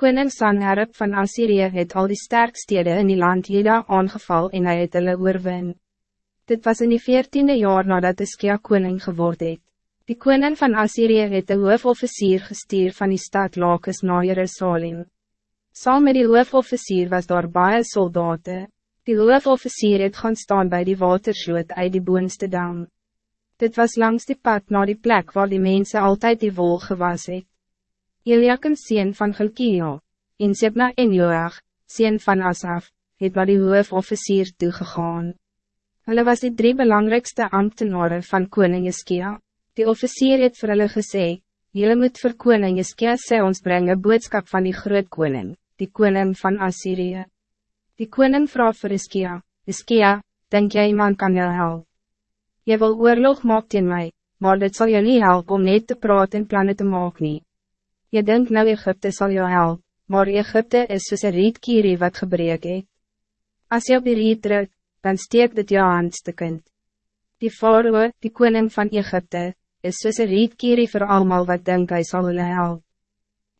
Koning Sanherib van Assyrië het al die sterkstede in die land Jeda aangeval en hy het hulle oorwin. Dit was in die veertiende jaar nadat Iskia koning geword het. Die koning van Assyrië het de hoofofficier gestuur van die stad Lakes na Jerusalem. Saam met die hoofofficier was daar baie soldaten. Die hoofofficier het gaan staan bij die watersloot uit die boonste dam. Dit was langs die pad naar die plek waar die mensen altijd die wol gewas het. Eliakim sien van Gilkia, en Sebna en Joach, sien van Asaf, het naar die hoofofficier toegegaan. Hulle was die drie belangrijkste ambtenaren van koning Iskia. Die officier het vir hulle gesê, Julle moet vir koning Iskia sê ons brengen boodskap van die groot koning, die koning van Assyrië. Die koning vraag vir Iskia, Iskia, denk jy iemand kan jou help? Jy wil oorlog maak teen my, maar dit zal je niet helpen om net te praten en plannen te maken. nie. Je denkt nou Egypte zal jou helpen, maar Egypte is soos een rietkierie wat gebreek het. As jy op die riet druk, dan steek dit jou handstukkend. Die faroe, die koning van Egypte, is soos een rietkierie voor allemaal wat denk hy sal hulle help.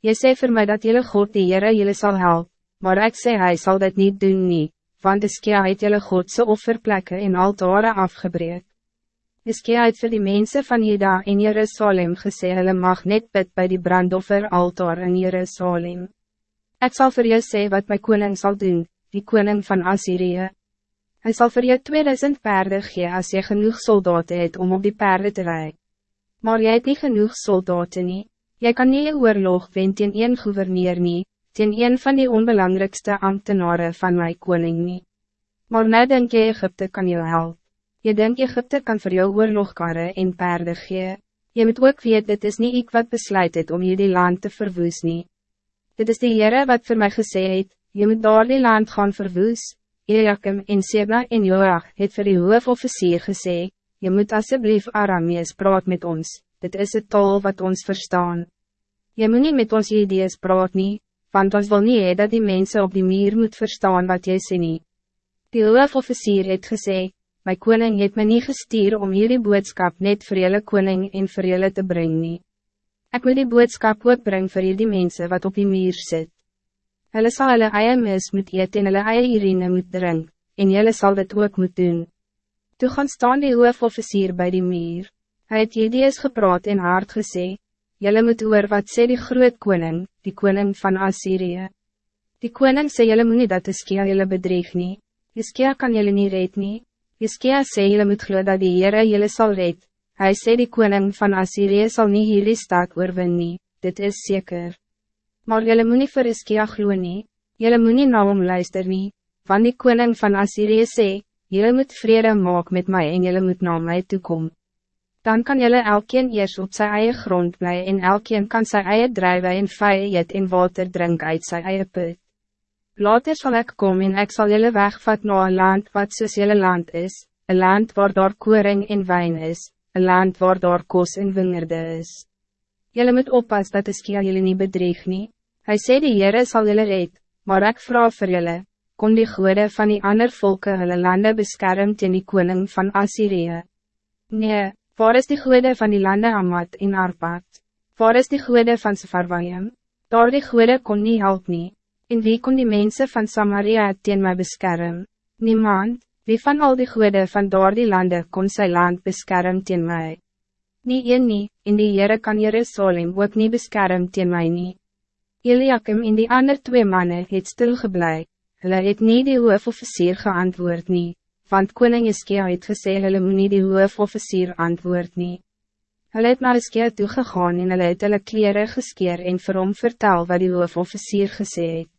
Jy sê vir my dat jylle God die Heere jylle sal help, maar ik sê hy sal dit niet doen nie, want de skia het jylle Godse offerplekke en altare afgebreek. Iskia het vir die mensen van Juda en Jerusalem gesê hulle mag net bid by die brandofferaltaar in Jerusalem. Ik zal voor jou sê wat my koning zal doen, die koning van Assyrië. Hij zal voor jou 2000 paarden gee als je genoeg soldaten het om op die paarden te rijden. Maar jij het niet genoeg soldaten nie. Jy kan nie oorlog wen teen een gouverneur nie, teen een van die onbelangrijkste ambtenaren van my koning nie. Maar nou denk jy Egypte kan jou helpen. Je denkt Egypte kan voor jou oorlogkarre en paarden gee. Je moet ook weet, dit is niet ik wat besluit het om je die land te verwoes nie. Dit is de Heere wat voor mij gesê het, je moet daar die land gaan verwoes. Eliakim en Seba en Joach het vir die hoofofficier gesê, je moet alsjeblieft Aramees praat met ons, dit is het taal wat ons verstaan. Je moet niet met ons ideeën praat nie, want ons wil niet dat die mensen op die muur moet verstaan wat jy sê nie. Die hoofofficier het gesê, My koning het my nie gestuur om hierdie boodskap net vir julle koning en vir julle te brengen. Ik wil die boodskap ook bring vir hierdie mense wat op die muur sit. Hulle sal hulle eie mis moet eet en hulle eie urine moet drink, en julle sal dit ook moet doen. Toe gaan staan die hoofofficier bij die muur. Hij het Jedees gepraat en hard gesê, Julle moet oor wat sê die groot koning, die koning van Assyrië. Die koning sê julle moet nie dat Iskia julle bedreig nie. Iskia kan julle nie red nie. Iskia sê jylle moet glo dat die Heere jylle sal red. Hij sê die koning van Assyrië zal niet hierdie stad oorwin nie, dit is zeker. Maar jylle moet nie vir Iskia glo nie, jylle moet nie na hom luister nie, want die koning van Assyrië sê, jylle moet vrede maak met mij en jylle moet na my toekom. Dan kan jylle elkeen eers op sy eie grond bly en elkeen kan sy eie drijven en vye eet en water drink uit sy eie put. Later zal ik komen en ik zal jullie wegvat naar een land wat soos jullie land is, een land waar daar koring en wijn is, een land waar daar kos en wingerde is. Jullie moet oppas dat de skia jullie niet bedreig nie. Hij sê die Heere sal jullie red, maar ik vraag voor jullie, kon die goede van die ander volken hulle lande beskerm teen die koning van Assyrië? Nee, waar is die goede van die lande Amat en Arpad? Waar is die goede van Sefarwayim? Daar die goede kon niet help nie. En wie kon die mensen van Samaria teen mij beschermen? Niemand, wie van al die goede van door die landen kon zijn land beschermen teen mij? Nie een nie, en die Heere kan Jerusalem ook nie beschermen teen mij nie. Eliakim en die ander twee mannen het stilgeblij, hulle het nie die hoofofficier geantwoord nie, want koning Iskia het gesê hulle moet nie die hoofofficier antwoord nie. Hulle het naar Iskia toegegaan en hulle het hulle kleren geskeer en vir hom vertel wat die hoofofficier gesê het.